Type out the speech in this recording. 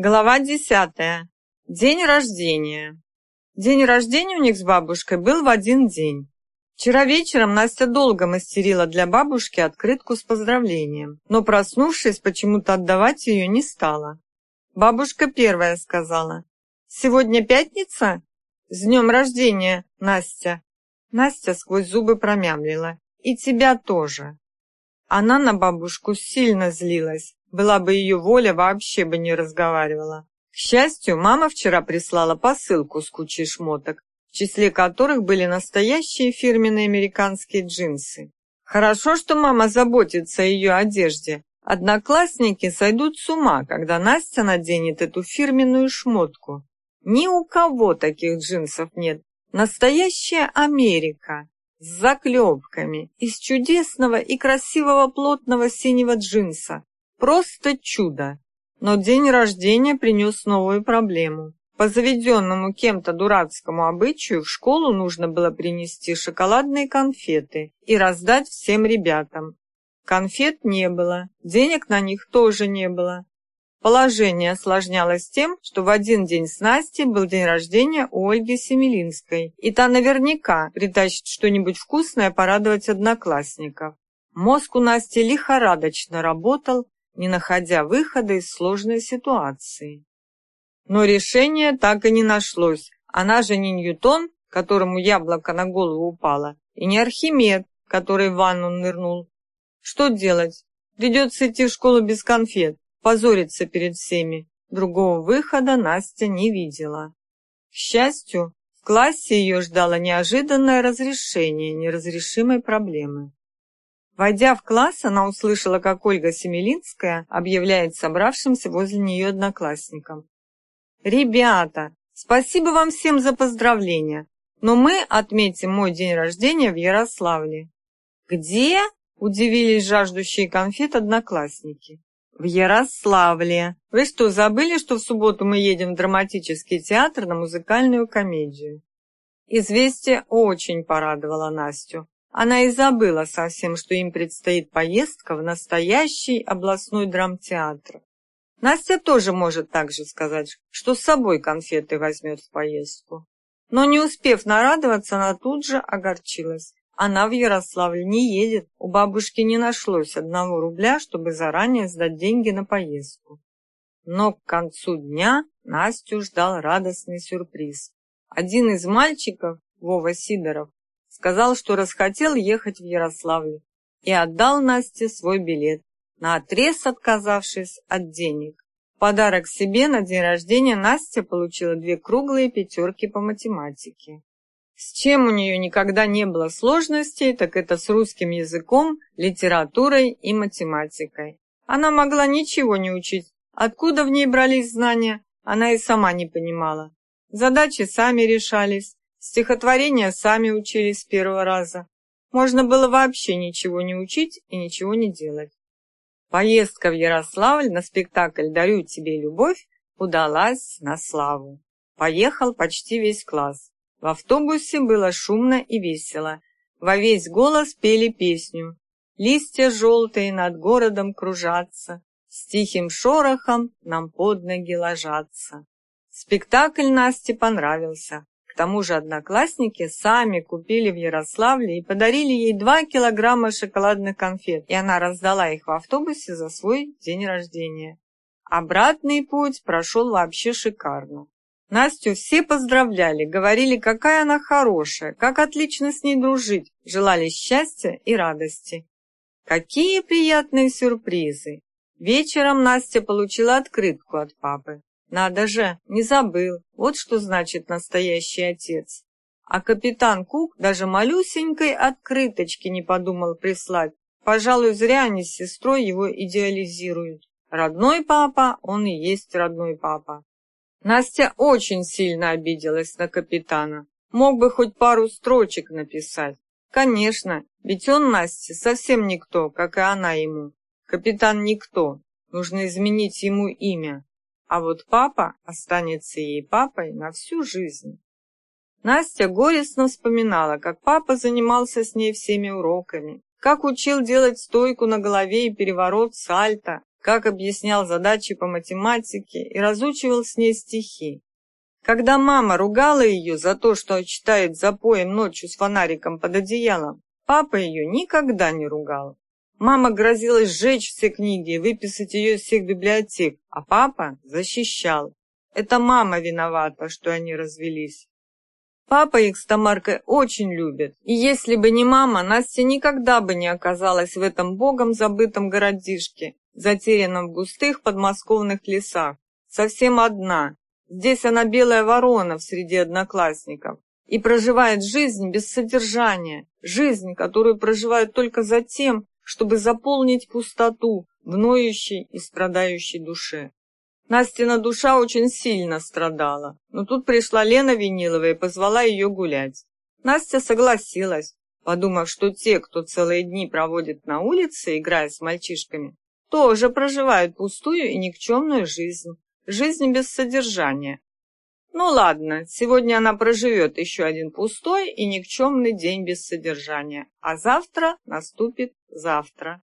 Глава десятая. День рождения. День рождения у них с бабушкой был в один день. Вчера вечером Настя долго мастерила для бабушки открытку с поздравлением, но, проснувшись, почему-то отдавать ее не стала. Бабушка первая сказала, «Сегодня пятница? С днем рождения, Настя!» Настя сквозь зубы промямлила, «И тебя тоже!» Она на бабушку сильно злилась, была бы ее воля, вообще бы не разговаривала. К счастью, мама вчера прислала посылку с кучей шмоток, в числе которых были настоящие фирменные американские джинсы. Хорошо, что мама заботится о ее одежде. Одноклассники сойдут с ума, когда Настя наденет эту фирменную шмотку. Ни у кого таких джинсов нет. Настоящая Америка с заклепками из чудесного и красивого плотного синего джинса, Просто чудо! Но день рождения принес новую проблему. По заведенному кем-то дурацкому обычаю в школу нужно было принести шоколадные конфеты и раздать всем ребятам. Конфет не было, денег на них тоже не было. Положение осложнялось тем, что в один день с Настей был день рождения у Ольги Семелинской, и та наверняка притащит что-нибудь вкусное порадовать одноклассников. Мозг у Насти лихорадочно работал, не находя выхода из сложной ситуации. Но решения так и не нашлось. Она же не Ньютон, которому яблоко на голову упало, и не Архимед, который в ванну нырнул. Что делать? Придется идти в школу без конфет, позориться перед всеми. Другого выхода Настя не видела. К счастью, в классе ее ждало неожиданное разрешение неразрешимой проблемы. Войдя в класс, она услышала, как Ольга Семелинская объявляет собравшимся возле нее одноклассникам. «Ребята, спасибо вам всем за поздравления, но мы отметим мой день рождения в Ярославле». «Где?» – удивились жаждущие конфет одноклассники. «В Ярославле. Вы что, забыли, что в субботу мы едем в драматический театр на музыкальную комедию?» Известие очень порадовало Настю. Она и забыла совсем, что им предстоит поездка в настоящий областной драмтеатр. Настя тоже может также сказать, что с собой конфеты возьмет в поездку. Но не успев нарадоваться, она тут же огорчилась. Она в Ярославль не едет, у бабушки не нашлось одного рубля, чтобы заранее сдать деньги на поездку. Но к концу дня Настю ждал радостный сюрприз. Один из мальчиков, Вова Сидоров, сказал, что расхотел ехать в Ярославль и отдал Насте свой билет, наотрез отказавшись от денег. Подарок себе на день рождения Настя получила две круглые пятерки по математике. С чем у нее никогда не было сложностей, так это с русским языком, литературой и математикой. Она могла ничего не учить. Откуда в ней брались знания, она и сама не понимала. Задачи сами решались, Стихотворения сами учились с первого раза. Можно было вообще ничего не учить и ничего не делать. Поездка в Ярославль на спектакль «Дарю тебе любовь» удалась на славу. Поехал почти весь класс. В автобусе было шумно и весело. Во весь голос пели песню. Листья желтые над городом кружатся, С тихим шорохом нам под ноги ложатся. Спектакль Насте понравился тому же одноклассники сами купили в Ярославле и подарили ей 2 килограмма шоколадных конфет, и она раздала их в автобусе за свой день рождения. Обратный путь прошел вообще шикарно. Настю все поздравляли, говорили, какая она хорошая, как отлично с ней дружить, желали счастья и радости. Какие приятные сюрпризы! Вечером Настя получила открытку от папы. Надо же, не забыл. Вот что значит настоящий отец. А капитан Кук даже малюсенькой открыточки не подумал прислать. Пожалуй, зря они с сестрой его идеализируют. Родной папа, он и есть родной папа. Настя очень сильно обиделась на капитана. Мог бы хоть пару строчек написать. Конечно, ведь он Насте совсем никто, как и она ему. Капитан никто. Нужно изменить ему имя. А вот папа останется ей папой на всю жизнь. Настя горестно вспоминала, как папа занимался с ней всеми уроками, как учил делать стойку на голове и переворот сальто, как объяснял задачи по математике и разучивал с ней стихи. Когда мама ругала ее за то, что читает запоем ночью с фонариком под одеялом, папа ее никогда не ругал. Мама грозилась сжечь все книги и выписать ее из всех библиотек, а папа защищал. Это мама виновата, что они развелись. Папа их с Тамаркой очень любит, и если бы не мама, Настя никогда бы не оказалась в этом богом забытом городишке, затерянном в густых подмосковных лесах. Совсем одна. Здесь она белая ворона среди одноклассников и проживает жизнь без содержания, жизнь, которую проживают только за тем, чтобы заполнить пустоту в ноющей и страдающей душе. Настина душа очень сильно страдала, но тут пришла Лена Винилова и позвала ее гулять. Настя согласилась, подумав, что те, кто целые дни проводит на улице, играя с мальчишками, тоже проживают пустую и никчемную жизнь, жизнь без содержания. Ну ладно, сегодня она проживет еще один пустой и никчемный день без содержания, а завтра наступит завтра.